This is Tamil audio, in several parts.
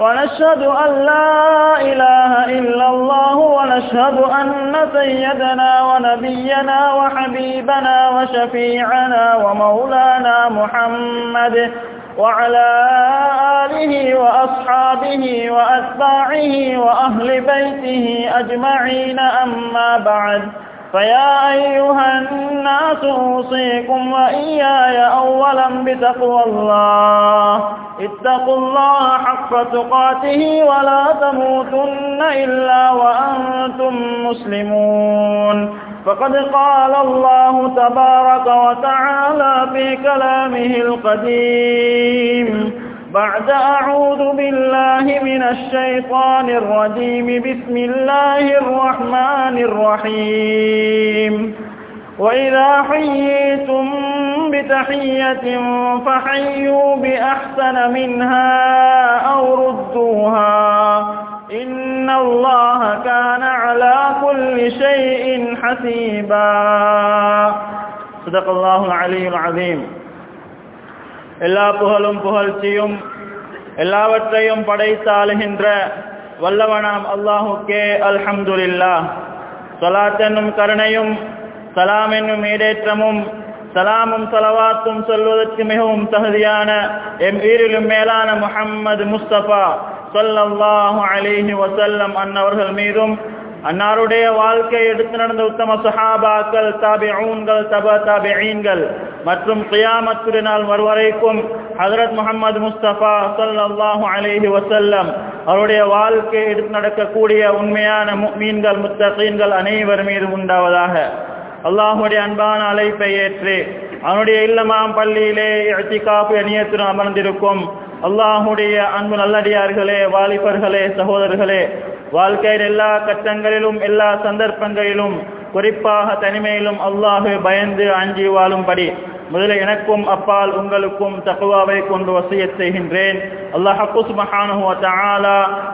ونشهد أن لا إله إلا الله ونشهد أن سيدنا ونبينا وحبيبنا وشفيعنا ومولانا محمد وعلى آله وأصحابه وأتباعه وأهل بيته أجمعين. أما بعد فيا أيها الناس أوصيكم وإياي أولا بتقوى الله. اتقوا الله حق تقاته ولا تموتن إلا وأنتم مسلمون. فقد قال الله تبارك وتعالى في كلامه القديم بعد أعوذ بالله من الشيطان الرجيم. بسم الله الرحمن الرحيم. وإذا حييتم بتحية فحيوا بأحسن منها أو ردوها. إن الله كان على كل شيء حسيبا. صدق الله العلي العظيم. எல்லா புகழும் புகழ்ச்சியும் எல்லாவற்றையும் படைத்தாளுகின்ற வல்லவனாம் அல்லாஹுக்கே அல்ஹம்துலில்லா சலாத் என்னும் கருணையும் சலாம் என்னும் ஈடேற்றமும் சலாமும் சலவாத்தும் சொல்வதற்கு மிகவும் தகுதியான எம் ஈரிலும் மேலான முஹம்மது முஸ்தபா சொல்லல்லாஹு அலிஹி வசல்லம் அன்னவர்கள் மீதும் அன்னாருடைய வாழ்க்கை எடுத்து நடந்த உத்தம சஹாபாக்கள் தாபிஊன்கள் தப தாபிஈன்கள் மற்றும் கியாமத்துடைய நாள் வருவரைக்கும் ஹதரத் முகமது முஸ்தபா சல்லாஹு அலேஹி வசல்லம் அவருடைய வாழ்க்கை எடுத்து நடக்கக்கூடிய உண்மையான மீன்கள் முத்தகீன்கள் அனைவர் மீது உண்டாவதாக. அல்லாஹுடைய அன்பான அழைப்பை ஏற்று அவனுடைய இல்லமாம் பள்ளியிலே எத்திகாப்பு அணியத்துடன் அமர்ந்திருக்கும் அல்லாஹுடைய அன்பு நல்லடியார்களே வாலிபர்களே சகோதரர்களே வாழ்க்கையில் எல்லா கஷ்டங்களிலும் எல்லா சந்தர்ப்பங்களிலும் குறிப்பாக தனிமையிலும் அல்லாஹு பயந்து அஞ்சி வாழும்படி முதலில் எனக்கும் அப்பால் உங்களுக்கும் தகுவாவை கொண்டு வசிய செய்கின்றேன். அல்லாஹூஸ் மகானுவ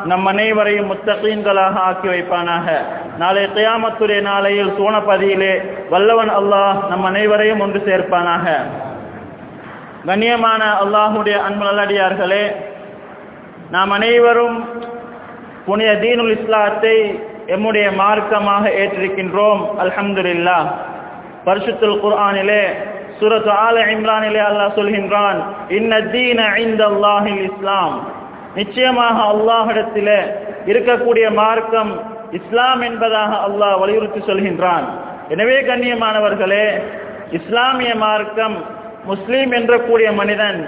நம் அனைவரையும் முத்தகீன்களாக ஆக்கி வைப்பானாக. நாளை கியாமத்துடைய நாளையில் சோனபதியிலே வல்லவன் அல்லாஹ் நம் அனைவரையும் ஒன்று சேர்ப்பானாக. கண்ணியமான அல்லாஹுடைய அன்பு நல்லடியார்களே நாம் அனைவரும் புனித தீனுல் இஸ்லாத்தை எம்முடைய மார்க்கமாக ஏற்றிருக்கின்றோம். அல்ஹம்துல்லா பரிசுத்துல் குர்ஆனிலே சுரத் ஆல இம்ரானிலே அல்லாஹ் சொல்கின்றான் இன்ன தீன ஐந்த அல்லாஹில் இஸ்லாம். நிச்சயமாக அல்லாஹிடத்திலே இருக்கக்கூடிய மார்க்கம் இஸ்லாம் என்பதாக அல்லாஹ் வலியுறுத்தி சொல்கின்றான். எனவே கண்ணியமானவர்களே இஸ்லாமிய மார்க்கம் முஸ்லீம் என்ற கூடிய மனிதன்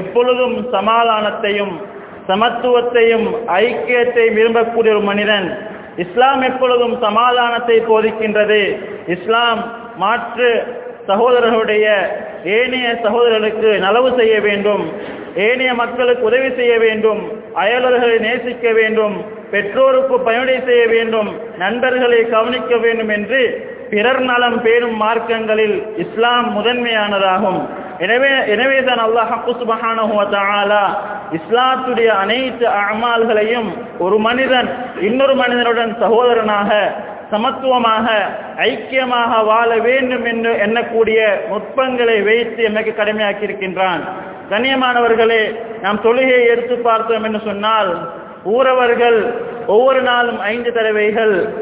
எப்பொழுதும் சமாதானத்தையும் சமத்துவத்தையும் ஐக்கியத்தை விரும்பக்கூடிய ஒரு மனிதன் இஸ்லாம் எப்பொழுதும் சமாதானத்தை போதிக்கின்றது. இஸ்லாம் மாற்று சகோதரர்களுடைய ஏனைய சகோதரர்களுக்கு நலவு செய்ய வேண்டும் ஏனைய மக்களுக்கு உதவி செய்ய வேண்டும் அயலர்களை நேசிக்க வேண்டும் பெற்றோருக்கு பயனுடை செய்ய வேண்டும் நண்பர்களை கவனிக்க வேண்டும் என்று பிறர் நலம் பேணும் மார்க்கங்களில் இஸ்லாம் முதன்மையானதாகும். எனவே எனவேதான் அல்லாஹ் சுபஹானஹுவத்தாலா இஸ்லாத்துடைய அனைத்து அமால்களையும் ஒரு மனிதன் இன்னொரு மனிதனுடன் சகோதரனாக சமத்துவமாக ஐக்கியமாக வாழ வேண்டும் என்று எண்ணக்கூடிய நுட்பங்களை வைத்து எனக்கு கடமையாக்கி இருக்கின்றான் கண்ணியமானவர்களே நாம் தொழுகையை எடுத்து பார்த்தோம் என்று சொன்னால் ஊரவர்கள் ஒவ்வொரு நாளும் ஐந்து தடவைகள்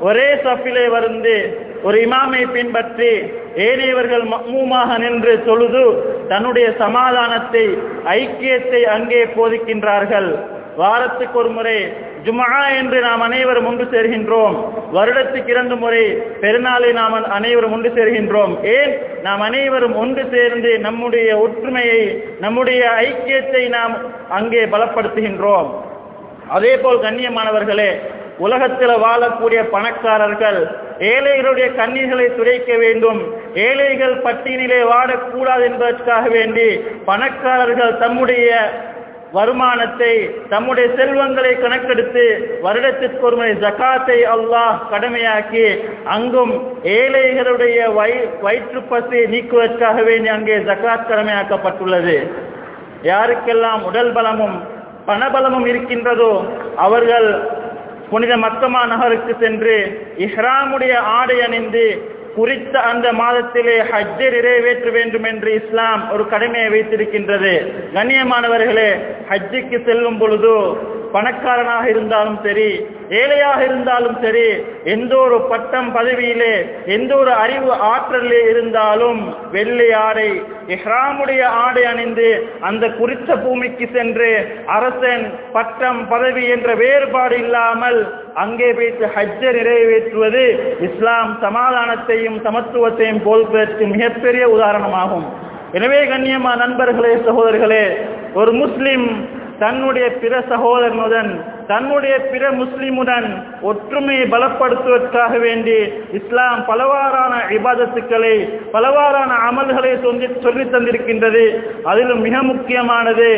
ஒரே சப்பிலே வந்து ஒரு இமாமை பின்பற்றி ஏனையவர்கள் மூமாக நின்று தொழுது தன்னுடைய சமாதானத்தை ஐக்கியத்தை அங்கே போதிக்கின்றார்கள். வாரத்துக்கு ஒரு முறை ஜுமா என்று நாம் அனைவரும் ஒன்று சேர்கின்றோம். வருடத்துக்கு இரண்டு முறை பெருநாளை நாம் அனைவரும் ஒன்று சேர்கின்றோம். ஏன்? நாம் அனைவரும் ஒன்று சேர்ந்து நம்முடைய ஒற்றுமையை நம்முடைய ஐக்கியத்தை நாம் அங்கே பலப்படுத்துகின்றோம். அதே போல் கண்ணியமானவர்களே உலகத்தில் வாழக்கூடிய பணக்காரர்கள் ஏழைகளுடைய கண்ணீர்களை துடைக்க வேண்டும். ஏழைகள் பட்டியலிலே வாடக்கூடாது என்பதற்காக வேண்டி பணக்காரர்கள் தம்முடைய வருமானத்தை தம்முடைய செல்வங்களை கணக்கெடுத்து வருடத்திற்கு ஒரு முறை ஜக்காத்தை அல்லாஹ் கடமையாக்கி அங்கும் ஏழைகளுடைய வய வயிற்று பசியை நீக்குவதற்காக வேண்டி அங்கே ஜக்காத் கடமையாக்கப்பட்டுள்ளது. யாருக்கெல்லாம் உடல் பலமும் பணபலமும் இருக்கின்றதோ அவர்கள் புனித மக்கமா நகருக்கு சென்று இஹ்ராமுடைய ஆடை அணிந்து குறித்த அந்த மாதத்திலே ஹஜ்ஜை நிறைவேற்ற வேண்டும் என்று இஸ்லாம் ஒரு கடமையை வைத்திருக்கின்றது. கண்ணியமானவர்களே ஹஜ்ஜுக்கு செல்லும் பொழுது பணக்காரனாக இருந்தாலும் சரி ஏழையாக இருந்தாலும் சரி எந்த ஒரு பட்டம் பதவியிலே எந்த ஒரு அறிவு ஆற்றலே இருந்தாலும் வெள்ளை ஆடை இஹ்ராமுடைய ஆடை அணிந்து அந்த குறித்த பூமிக்கு சென்று அரசன் பட்டம் பதவி என்ற வேறுபாடு இல்லாமல் அங்கே வைத்து ஹஜ்ஜை நிறைவேற்றுவது இஸ்லாம் சமாதானத்தையும் சமத்துவத்தையும் போல்பதற்கு மிகப்பெரிய உதாரணமாகும். எனவே கண்ணியமா நண்பர்களே சகோதரர்களே ஒரு முஸ்லிம் தன்னுடைய பிற சகோதரனுடன் தன்னுடைய பிற முஸ்லிமுடன் ஒற்றுமையை பலப்படுத்துவதற்காக வேண்டி இஸ்லாம் பலவாறான இபாதத்துக்களை பலவாறான அமல்களை சொல்லி சொல்லி தந்திருக்கின்றது. அதிலும் மிக முக்கியமானது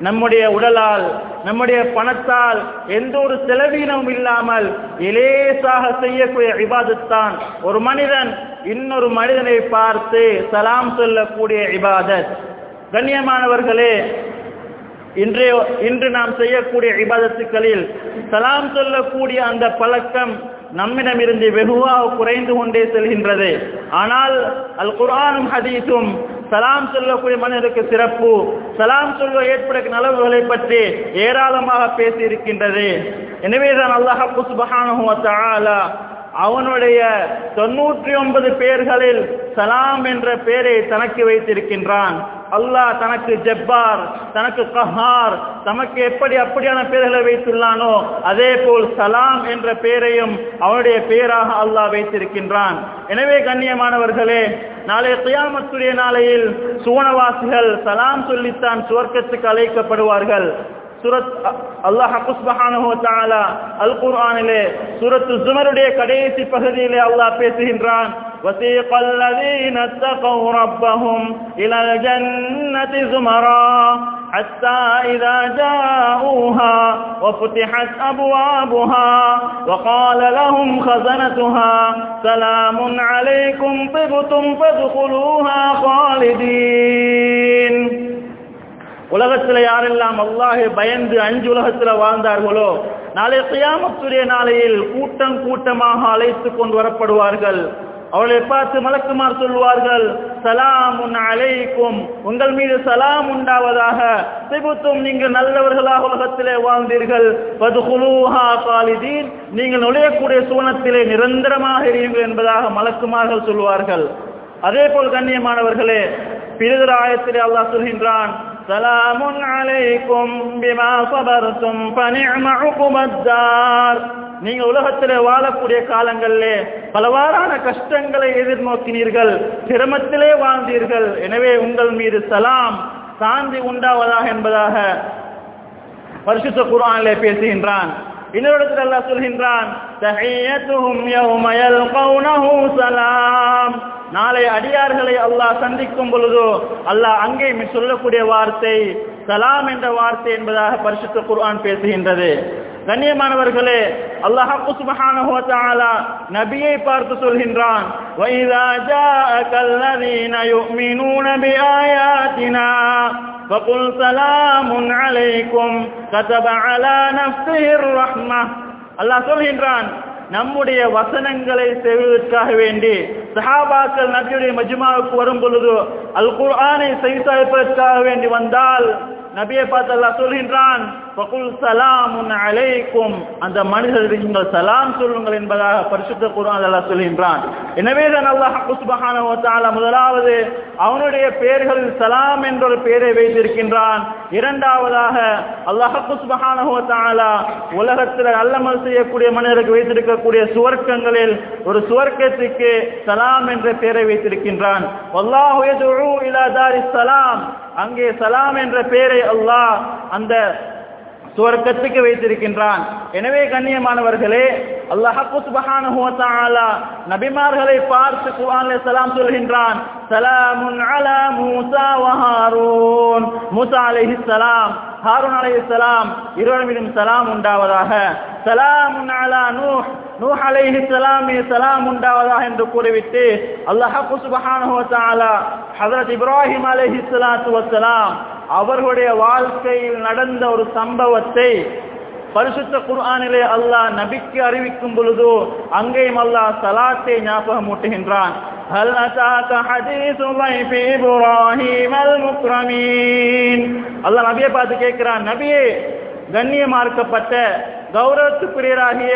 நம்முடைய உடலால் நம்முடைய பணத்தால் எந்த ஒரு செலவீனமும் இல்லாமல் இலேசாக செய்யக்கூடிய இபாதத்தான். ஒரு மனிதன் இன்னொரு மனிதனை பார்த்து சலாம் சொல்லக்கூடிய இபாதத். கண்ணியமானவர்களே இன்றைய இன்று நாம் செய்யக்கூடிய இபாதத்துக்களில் சலாம் சொல்லக்கூடிய அந்த பழக்கம் நம்மிடமிருந்து வெகுவாக குறைந்து கொண்டே செல்கின்றது. ஆனால் அல் குரானும் ஹதீஸும் சலாம் சொல்லக்கூடிய மனிதருக்கு சிறப்பு. சலாம் சொல்ல ஏற்பட நலவுகளை பற்றி ஏராளமாக பேசி இருக்கின்றது எனவேதான் அல்லாஹ் சுபஹானஹு அவனுடைய தொன்னூற்றி ஒன்பது பேர்களில் சலாம் என்ற பெயரை தனக்கு வைத்திருக்கின்றான். அல்லாஹ் தனக்கு ஜப்பார் தனக்கு கஹார் தமக்கு எப்படி அப்படியான பெயர்களை வைத்துள்ளானோ அதே போல் சலாம் என்ற பெயரையும் அவனுடைய பெயராக அல்லாஹ் வைத்திருக்கின்றான். எனவே கண்ணியமானவர்களே நாளைய துயாமத்துடைய நாளையில் சுவனவாசிகள் சலாம் சொல்லித்தான் சுவர்க்கத்துக்கு அழைக்கப்படுவார்கள். சுரத் அல்லாஹ் சுப்ஹானஹு வ அல் குர்ஆனிலே சுரத்து ஜுமருடைய கடைசி பகுதியிலே அல்லாஹ் பேசுகின்றான். وسيق الذين اتقوا ربهم إلى الجنة زمرا حتى إذا جاءوها وفتحت أبوابها وقال لهم خزنتها سلام عليكم طبتم فادخلوها خالدين உலகத்தில் யாரெல்லாம் அல்லாஹை பயந்து அஞ்சு உலகத்தில் வாழ்ந்தார்களோ நாளை கியாமத்துடைய நாளையில் கூட்டம் கூட்டமாக அழைத்து கொண்டு வரப்படுவார்கள் அவளை பார்த்து மலக்குமார் சொல்வார்கள் சலாமுன் அலைக்கும். உங்கள் மீது சலாம் உண்டாவதாக. திபுத்தும் நீங்கள் நல்லவர்களாக உலகத்திலே வாழ்ந்தீர்கள். பதுகுலூஹா காலிதீன். நீங்கள் நுழையக்கூடிய சூனத்திலே நிரந்தரமாக இருங்கள் என்பதாக மலக்குமார்கள் சொல்வார்கள் அதே போல் கண்ணியமானவர்களே பிரிதர் ஆயத்திலே அல்லாஹ் சொல்கின்றான் சலாமுன் அலைக்கும் பிமா சபர்த்தும் பனிஅம உகுமத்தார் நீங்க உலகத்திலே வாழக்கூடிய காலங்களிலே பலவாறான கஷ்டங்களை எதிர்நோக்கினீர்கள் சிரமத்திலே வாழ்ந்தீர்கள். எனவே உங்கள் மீது சலாம் சாந்தி உண்டாவதாக என்பதாக பரிசுத்த குரானிலே பேசுகின்றான். இன்னொரு இடத்துல அல்லாஹ் சொல்கின்றான் தஹியத்துஹும் யௌம யல்கௌனஹு சலாம் நாளை அடியார்களை அல்லாஹ் சந்திக்கும் பொழுது அல்லாஹ் அங்கே சொல்லக்கூடிய வார்த்தை சலாம் என்ற வார்த்தை என்பதாக பரிசுத்த குர்ஆன் பேசுகின்றது கண்ணியமானவர்களே அல்லாஹ் சுப்ஹானஹு வ தஆலா நபியை பார்த்து சொல்கின்றான் வைதா ஜாஅகல் லதீன யுமினூன பிஆயாத்தினா فقل سلام عليكم كتب على نفسه الرحمة அல்லாஹ் சொல்கின்றான் நம்முடைய வசனங்களை செய்வதற்காக வேண்டி சஹாபாக்கள் நபியுடைய மஜ்மாவுக்கு வரும் பொழுது அல் குர்ஆனை செய்தாய்ப்பதற்காக வேண்டி வந்தால் நபியை பார்த்து அல்லாஹ் சொல்கின்றான் ஃபகுல் சலாமுன் அலைக்கும் அந்த மனிதருக்கு நீங்கள் சலாம் சொல்லுங்கள் என்பதாக பரிசுத்த குர்ஆன் அதெல்லாம் சொல்கின்றான். எனவே தான் அல்லாஹ் சுப்ஹானஹு வ முதலாவது அவனுடைய பெயர்களில் சலாம் என்ற ஒரு பெயரை வைத்திருக்கின்றான். இரண்டாவதாக அல்லாஹ் சுப்ஹானஹு வ உலகத்தில் அல்லமல் செய்யக்கூடிய மனிதருக்கு வைத்திருக்கக்கூடிய சுவர்க்கங்களில் ஒரு சுவர்க்கத்துக்கு சலாம் என்ற பெயரை வைத்திருக்கின்றான். அல்லாஹ் யதுஉ இலா சலாம். அங்கே சலாம் என்ற பெயரை அல்லாஹ் அந்த சுவர்க்கத்துக்கு வைத்திருக்கின்றான். எனவே கண்ணியமானவர்களே அல்லாஹ் சுப்ஹானஹு வ தஆலா நபிமார்களை பார்த்து குர்ஆனில் சலாம் சொல்கின்றான் சலாமுன் அலா மூசா வ ஹாரூன். மூசா அலைஹிஸ்ஸலாம் ஹாரூன் அலைஹிஸ்ஸலாம் இருவர் மீதும் சலாம் உண்டாவதாக. சலாம் அலா நூஹ். நூஹ் அலைஹிஸ்ஸலாம் மீது சலாம் உண்டாவதாக என்று கூறிவிட்டு அல்லாஹ் சுப்ஹானஹு வ தஆலா ஹஜரத் இப்ராஹிம் அலைஹிஸ்ஸலாத்து வஸ்ஸலாம் அவர்களுடைய வாழ்க்கையில் நடந்த ஒரு சம்பவத்தை பரிசுத்த குர்ஆனிலே அல்லாஹ் நபிக்கு அறிவிக்கும் பொழுது அங்கேயும் அல்லாஹ் சலாத்தை ஞாபகம் ஊட்டுகின்றான் هل أتاك حديث ضيف إبراهيم المكرمين அல்லாஹ் நபியை பார்த்து கேட்கிறான் நபியே கண்ணியமார்க்கப்பட்ட கௌரவத்துக்குரியராகிய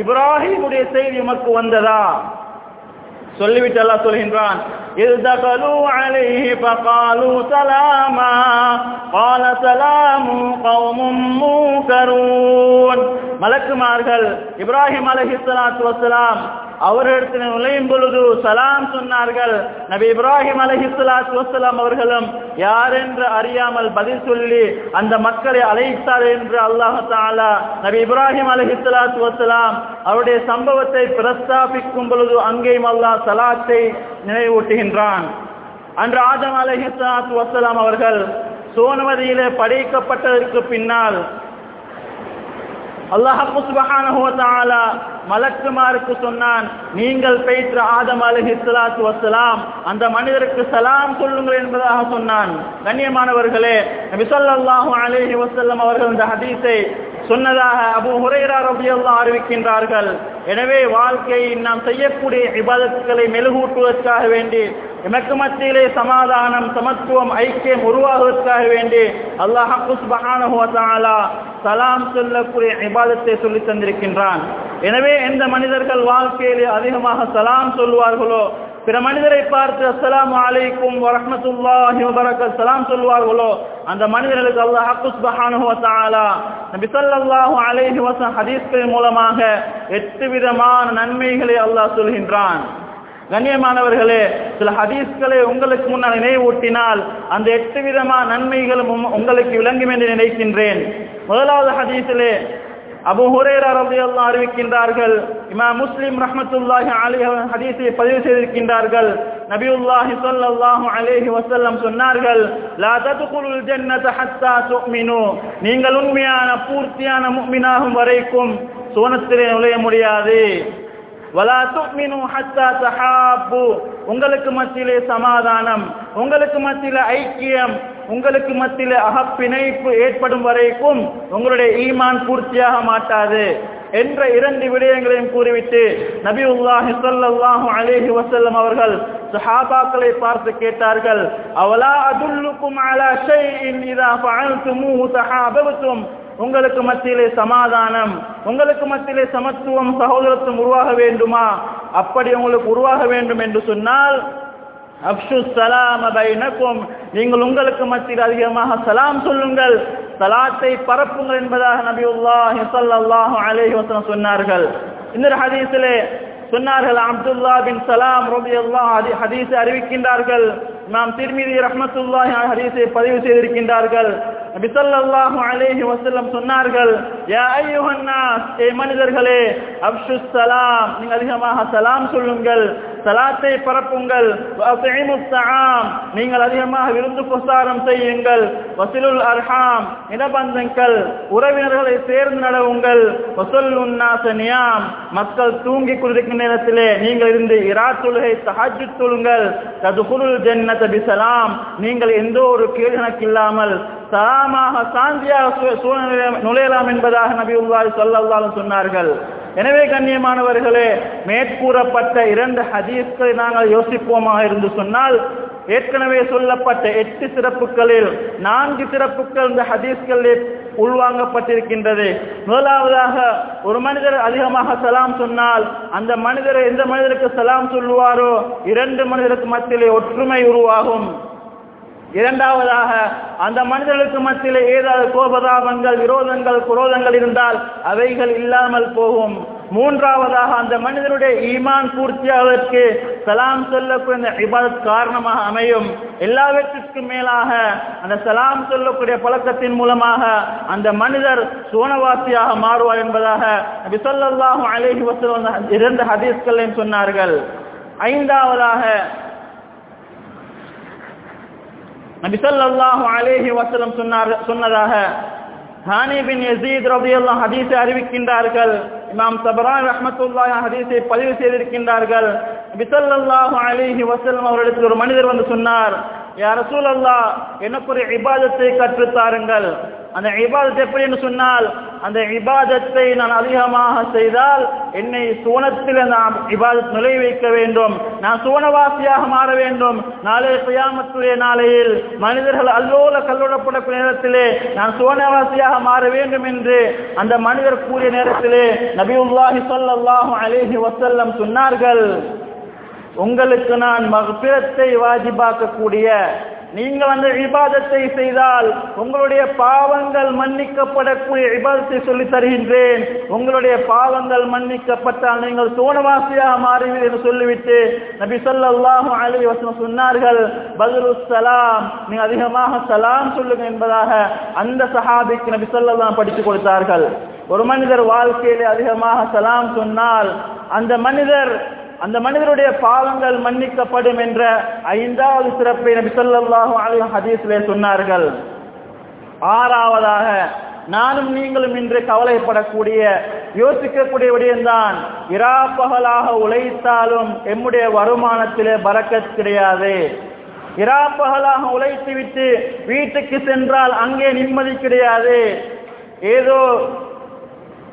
இப்ராஹிமுடைய செய்தி உமக்கு வந்ததா சொல்லிவிட்டு அல்லாஹ் சொல்கின்றான் إذ دخلوا عليه فقالوا سلاما قال سلام قوم منكرون மலக்குமார்கள் இப்ராஹிம் அலைஹிஸ்ஸலாத்து வஸ்ஸலாம் அவர்களிடத்தில் நுழையும் பொழுது சலாம் சொன்னார்கள். நபி இப்ராஹிம் அலஹிஸ்லாத் வசலாம் அவர்களும் யார் என்று அறியாமல் பதில் சொல்லி அந்த மக்களை அழைத்தார் என்று அல்லாஹ் தாலா நபி இப்ராஹிம் அலஹிஸ்லாத் வசலாம் அவருடைய சம்பவத்தை பிரஸ்தாபிக்கும் பொழுது அங்கேயும் அல்லாஹ் சலாத்தை நினைவூட்டுகின்றான். அன்று ஆதம் அலஹிஸ்லாத் வசலாம் அவர்கள் சோனவதியிலே படைக்கப்பட்டதற்கு பின்னால் அல்லாஹ் சுப்ஹானஹு மலக்குமாருக்கு சொன்னான் நீங்கள் பெய்ற்ற ஆதம் அலஹிசலாத்து வசலாம் அந்த மனிதருக்கு சலாம் சொல்லுங்கள் என்பதாக சொன்னான். கண்ணியமானவர்களே விசல்லாஹு ஸல்லல்லாஹு வசல்லம் அவர்கள் இந்த ஹதீஸை சொன்னதாக அபு ஹுரைரா ரலியல்லாஹு அறிவிக்கின்றார்கள். எனவே வாழ்க்கையில் நாம் செய்யக்கூடிய இபாதத்துகளை மெழுகூட்டுவதற்காக வேண்டி எமக்கு மத்தியிலே சமாதானம் சமத்துவம் ஐக்கியம் உருவாகுவதற்காக வேண்டி அல்லாஹ் சுப்ஹானஹு சலாம் சொல்லக்கூடிய இபாதத்தை சொல்லி தந்திருக்கின்றான். எனவே எந்த மனிதர்கள் வாழ்க்கையிலே அதிகமாக சலாம் சொல்வார்களோ பிற மனிதரை பார்த்து அஸ்லாம் அலைக்கும் வரஹ்மத்துல்லாஹி சலாம் சொல்வார்களோ அந்த மனிதர்களுக்கு அல்லாஹ் ஹக்குஸ் வ தஆலா நபி ஸல்லல்லாஹு அலைஹி வஸல்லம் ஹதீஸ்களின் மூலமாக எட்டு விதமான நன்மைகளை அல்லாஹ் சொல்கின்றான். கண்ணியமானவர்களே சில ஹதீஸ்களை உங்களுக்கு முன்னால் நினைவூட்டினால் அந்த எட்டு விதமான நன்மைகளும் உங்களுக்கு விளங்கும் என்று நினைக்கின்றேன். முதலாவது ஹதீஸிலே அபு ஹுரேரா ரலியல்லாஹு அறிவிக்கின்றார்கள் இமா முஸ்லிம் ரஹமத்துல்லாஹி அலி ஹதீஸை பதிவு செய்திருக்கின்றார்கள். நபியுல்லாஹி ஸல்லல்லாஹு அலைஹி வஸல்லம் சொன்னார்கள் லா தத்குலுல் ஜன்னத ஹத்தா துமினு. நீங்கள் உண்மையான பூர்த்தியான முஃமினாகும் வரைக்கும் சுவனத்திலே நுழைய முடியாது. வலா துக்மினு ஹத்தா சஹாபு உங்களுக்கு மத்தியிலே சமாதானம் உங்களுக்கு மத்தியில ஐக்கியம் உங்களுக்கு மத்தியில அகப்பிணைப்பு ஏற்படும் வரைக்கும் உங்களுடைய ஈமான் பூர்த்தியாக மாட்டாது என்ற இரண்டு விடயங்களையும் கூறிவிட்டு நபியுல்லாஹி ஸல்லல்லாஹு அலேஹி வசல்லம் அவர்கள் சஹாபாக்களை பார்த்து கேட்டார்கள் அவலா அதுல்லுக்கும் அலா ஷைஇன் இதா ஃபஅல்துமூஹு தஹாபபதும்? உங்களுக்கு மத்தியிலே சமாதானம் உங்களுக்கு மத்தியிலே சமத்துவம் சகோதரத்துவம் உருவாக வேண்டுமா? அப்படி உங்களுக்கு உருவாக வேண்டும் என்று சொன்னால் அப்ஷு சலாம் பைனக்கும் நீங்கள் உங்களுக்கு மத்தியில் அதிகமாக சலாம் சொல்லுங்கள். சலாத்தை பரப்புங்கள் என்பதாக நபியுல்லாஹி ஸல்லல்லாஹு அலைஹி வஸல்லம் சொன்னார்கள். இந்த ஹதீஸிலே சொன்னார்கள் அப்துல்லா பின் சலாம் ரலியல்லாஹு ஹதீஸை அறிவிக்கின்றார்கள். நாம் திர்மிதி ரஹமத்துல்லாஹி ஹதீஸை பதிவு செய்திருக்கின்றார்கள். நபி ஸல்லல்லாஹு அலைஹி வஸல்லம் சொன்னார்கள் யா அய்யுஹன் ஏ மனிதர்களே அப்ஷு சலாம் நீங்கள் அதிகமாக சலாம் சொல்லுங்கள். சலாத்தை பரப்புங்கள். நீங்கள் அதிகமாக விருந்து பிரசாரம் செய்யுங்கள். வசிலுல் அர்ஹாம். இடபந்தங்கள் உறவினர்களை சேர்ந்து நடவுங்கள். வசல் நாச நியாம். மக்கள் தூங்கிக் கொண்டிருக்கும் நேரத்திலே நீங்கள் இருந்து இரா தொழுகை தஹஜ்ஜுத் தொழுங்கள். ததுகுலுல் ஜன்னத பிசலாம். நீங்கள் எந்த ஒரு கேள்வி இல்லாமல் சலாமாக சாந்தியாக சு- சூழ்நிலை நுழையலாம் என்பதாக நபி ஸல்லல்லாஹு அலைஹி சொன்னார்கள். எனவே கண்ணியமானவர்களே மேற்கூறப்பட்ட இரண்டு ஹதீஸ்களை நாங்கள் யோசிப்போமாக இருந்து சொன்னால் ஏற்கனவே சொல்லப்பட்ட எட்டு சிறப்புகளில் நான்கு சிறப்புகள் இந்த ஹதீஸ்களில் உள்வாங்கப்பட்டிருக்கின்றது. முதலாவதாக ஒரு மனிதர் அதிகமாக சலாம் சொன்னால் அந்த மனிதர் எந்த மனிதருக்கு சலாம் சொல்லுவாரோ இரண்டு மனிதருக்கு மத்தியிலே ஒற்றுமை உருவாகும். இரண்டாவதாக அந்த மனிதர்களுக்கு மத்தியில் ஏதாவது கோபதாபங்கள் விரோதங்கள் குரோதங்கள் இருந்தால் அவைகள் இல்லாமல் போகும். மூன்றாவதாக அந்த மனிதனுடைய ஈமான் பூர்த்தியாவதற்கு சலாம் சொல்லக்கூடிய அந்த இபாதத் காரணமாக அமையும். எல்லாவற்றிற்கும் மேலாக அந்த சலாம் சொல்லக்கூடிய பழக்கத்தின் மூலமாக அந்த மனிதர் சோனவாசியாக மாறுவார் என்பதாக விசல்லாஹும் ஸல்லல்லாஹு அலைஹி இரண்டு ஹதீஸ்களையும் சொன்னார்கள். ஐந்தாவதாக நபி ஸல்லல்லாஹு அலேஹி வசலம் சொன்னார் சொன்னதாக ஹானி பின் யஸீத் ரலியல்லாஹு ஹதீஸை அறிவிக்கின்றார்கள். இமாம் சபரான் ரஹ்மத்துல்லாஹி ஹதீஸை பதிவு செய்திருக்கின்றார்கள். நபி ஸல்லல்லாஹு அலைஹி வஸல்லம் அவர்களிடத்தில் ஒரு மனிதர் வந்து சொன்னார் யார் ரசூலல்லாஹ் எனக்கு ஒரு இபாதத்தை கற்றுத் தாருங்கள். அந்த இபாதத் எப்படி என்று சொன்னால் அந்த இபாதத்தை நான் அதிகமாக செய்தால் என்னை சோனத்தில் நாம் இபாதத் நிலை வைக்க வேண்டும். நான் சோனவாசியாக மாற வேண்டும். நாளை சுயாமத்துடைய நாளையில் மனிதர்கள் அல்லோல கல்லூடப்படக்கூடிய நேரத்திலே நான் சோனவாசியாக மாற வேண்டும் என்று அந்த மனிதர் கூறிய நேரத்திலே நபியுல்லாஹி ஸல்லல்லாஹு அலேஹி வசல்லம் சொன்னார்கள். உங்களுக்கு நான் மகபிரத்தை வாஜிபாக்கக்கூடிய நீங்கள் அந்த விபாதத்தை செய்தால் உங்களுடைய பாவங்கள் மன்னிக்கப்படக்கூடிய விபாதத்தை சொல்லி தருகின்றேன். உங்களுடைய பாவங்கள் மன்னிக்கப்பட்டால் நீங்கள் சோனவாசியாக மாறுவீர்கள் என்று சொல்லிவிட்டு நபி சொல்லாஹு அலி வசனம் சொன்னார்கள் பதிலு சலாம் நீ அதிகமாக சலாம் சொல்லுங்க என்பதாக அந்த சஹாபிக்கு நபி ஸல்லல்லாஹு படித்து கொடுத்தார்கள். ஒரு மனிதர் வாழ்க்கையிலே அதிகமாக சலாம் சொன்னால் அந்த மனிதர் அந்த மனிதருடைய பாவங்கள் மன்னிக்கப்படும் என்ற ஐந்தாவது சிறப்பை நபி ஸல்லல்லாஹு அலைஹி ஹதீஸிலே சொன்னார்கள். ஆறாவதாக நானும் நீங்களும் இன்று கவலைப்படக்கூடிய யோசிக்கக்கூடிய விடயம்தான் இரா பகலாக உழைத்தாலும் எம்முடைய வருமானத்திலே பறக்கத் கிடையாது. இரா பகலாக உழைத்துவிட்டு வீட்டுக்கு சென்றால் அங்கே நிம்மதி கிடையாது. ஏதோ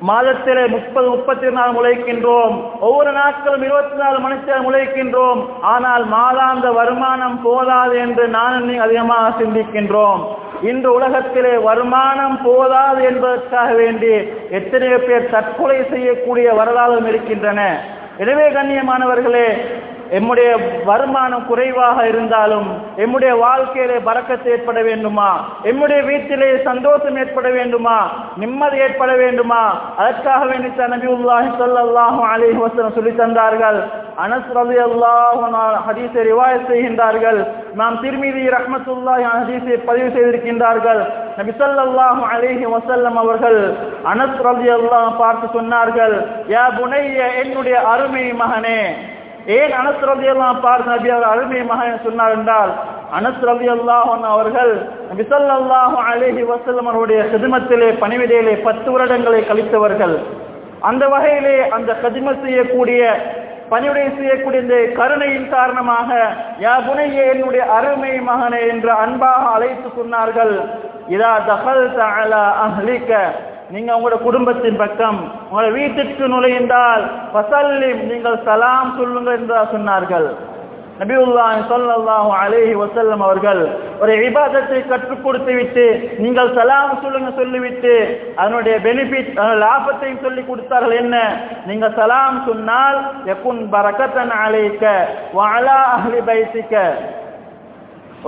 மாதத்திலே முப்பது முப்பத்தி நாலு முளைக்கின்றோம் ஒவ்வொரு நாட்களும் இருபத்தி நாலு மணித்தேரம் உழைக்கின்றோம் ஆனால் மாதாந்த வருமானம் போதாது என்று நானும் நீ அதிகமாக சிந்திக்கின்றோம். இன்று உலகத்திலே வருமானம் போதாது என்பதற்காக வேண்டி எத்தனையோ பேர் தற்கொலை செய்யக்கூடிய வரலாறும் இருக்கின்றன. எனவே கண்ணியமானவர்களே எம்முடைய வருமானம் குறைவாக இருந்தாலும் எம்முடைய வாழ்க்கையிலே பறக்கத்து ஏற்பட வேண்டுமா? எம்முடைய வீட்டிலே சந்தோஷம் ஏற்பட வேண்டுமா? நிம்மதி ஏற்பட வேண்டுமா? அதற்காக வேண்டி நபியுல்லாஹி ஸல்லல்லாஹு அலைஹி வஸல்லம் சொல்லி தந்தார்கள். அனஸ் ரலியல்லாஹு அன்ஹு ஹதீஸை ரிவாயத் செய்கின்றார்கள். நாம் திர்மிதி ரஹ்மத்துல்லாஹி ஹதீஸை பதிவு செய்திருக்கின்றார்கள். நபி ஸல்லல்லாஹு அலைஹி வஸல்லம் அவர்கள் அனஸ் ரலியல்லாஹு பார்த்து சொன்னார்கள் யா புனைய என்னுடைய அருமை மகனே ஏன் அனஸ் எல்லாம் பார்த்து நபி அவர் அருமை மகன் சொன்னார் என்றால் அனஸ் அல்லாஹன் அவர்கள் நபி ஸல்லல்லாஹு அலைஹி வஸல்லம் அவருடைய சிதமத்திலே பணிவிடையிலே பத்து வருடங்களை கழித்தவர்கள். அந்த வகையிலே அந்த கதிம செய்யக்கூடிய பணிவுடை செய்யக்கூடிய இந்த கருணையின் காரணமாக யா புனையே என்னுடைய அருமை மகனே என்று அன்பாக அழைத்து சொன்னார்கள் இதா தகல் அலா அஹ்லிக்க நீங்க உங்களோட குடும்பத்தின் பக்கம் உங்களோட வீட்டிற்கு நுழைந்தால் வசல்லிம் நீங்கள் சலாம் சொல்லுங்கள் என்று சொன்னார்கள். நபியுல்லாஹி ஸல்லல்லாஹு அலைஹி வஸல்லம் அவர்கள் ஒரு இபாதத்தை கற்றுக் கொடுத்து விட்டு நீங்கள் சலாம் சொல்லுங்க சொல்லிவிட்டு அதனுடைய பெனிஃபிட் லாபத்தையும் சொல்லி கொடுத்தார்கள் என்ன? நீங்க சலாம் சொன்னால் யகுன் பரக்கத்தன் அலைக்க வ அலா அஹ்லி பைத்திக்க.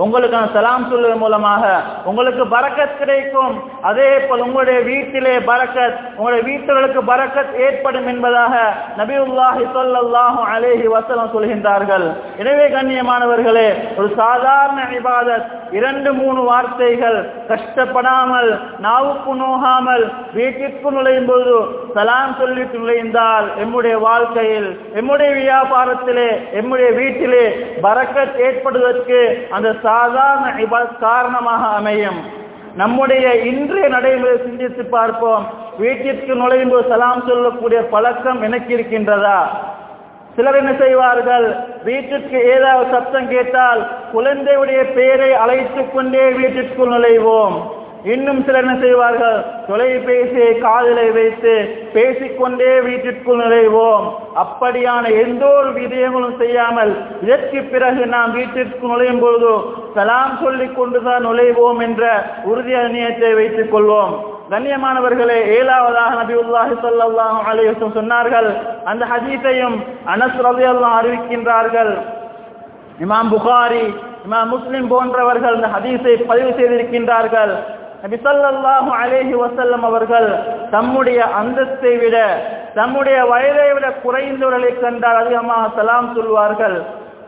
உங்களுக்கு நான் சலாம் சொல்வதன் மூலமாக உங்களுக்கு பரக்கத் கிடைக்கும். அதே போல் உங்களுடைய வீட்டிலே பரக்கத் உங்களுடைய வீட்டுகளுக்கு பரக்கத் ஏற்படும் என்பதாக நபியுல்லாஹி ஸல்லல்லாஹு அலேஹி வசலம் சொல்கின்றார்கள். எனவே கண்ணியமானவர்களே ஒரு சாதாரண இபாதத் இரண்டு மூணு வார்த்தைகள் கஷ்டப்படாமல் நாவுக்கு நோகாமல் வீட்டிற்கு நுழையும் போது சலாம் சொல்லிட்டு நுழைந்தால் எம்முடைய வாழ்க்கையில் எம்முடைய வியாபாரத்திலே எம்முடைய வீட்டிலே பரக்கத் ஏற்படுவதற்கு அந்த சாதாரண இபாத் காரணமாக அமையும். நம்முடைய இன்றைய நடைமுறை சிந்தித்து பார்ப்போம். வீட்டிற்கு நுழையும் போது சலாம் சொல்லக்கூடிய பழக்கம் எனக்கு இருக்கின்றதா? சிலர் என்ன செய்வார்கள்? வீட்டிற்கு ஏதாவது சத்தம் கேட்டால் குழந்தையுடைய பெயரை அழைத்துக் கொண்டே வீட்டிற்குள் நுழைவோம். இன்னும் சிலர் என்ன செய்வார்கள்? தொலைபேசியை காதலை வைத்து பேசிக்கொண்டே வீட்டிற்குள் நுழைவோம். அப்படியான எந்த ஒரு விதயங்களும் செய்யாமல் இதற்கு பிறகு நாம் வீட்டிற்கு நுழையும் பொழுது சலாம் சொல்லிக் கொண்டுதான் நுழைவோம் என்ற உறுதி அந்நியத்தை வைத்துக் கொள்வோம். கண்ணியமானவர்களே ஏழாவதாக நபியுல்லாஹி ஸல்லல்லாஹு அலைஹி சொன்னார்கள். அந்த ஹதீஸையும் அனஸ் அறிவிக்கின்றார்கள். இமாம் புகாரி இமாம் முஸ்லிம் போன்றவர்கள் இந்த ஹதீஸை பதிவு செய்திருக்கின்றார்கள். நபி ஸல்லல்லாஹு அலைஹி வசல்லம் அவர்கள் தம்முடைய அந்தஸ்தை விட தம்முடைய வயதை விட குறைந்தவர்களை கண்டால் அதிகமாக சலாம் சொல்வார்கள்.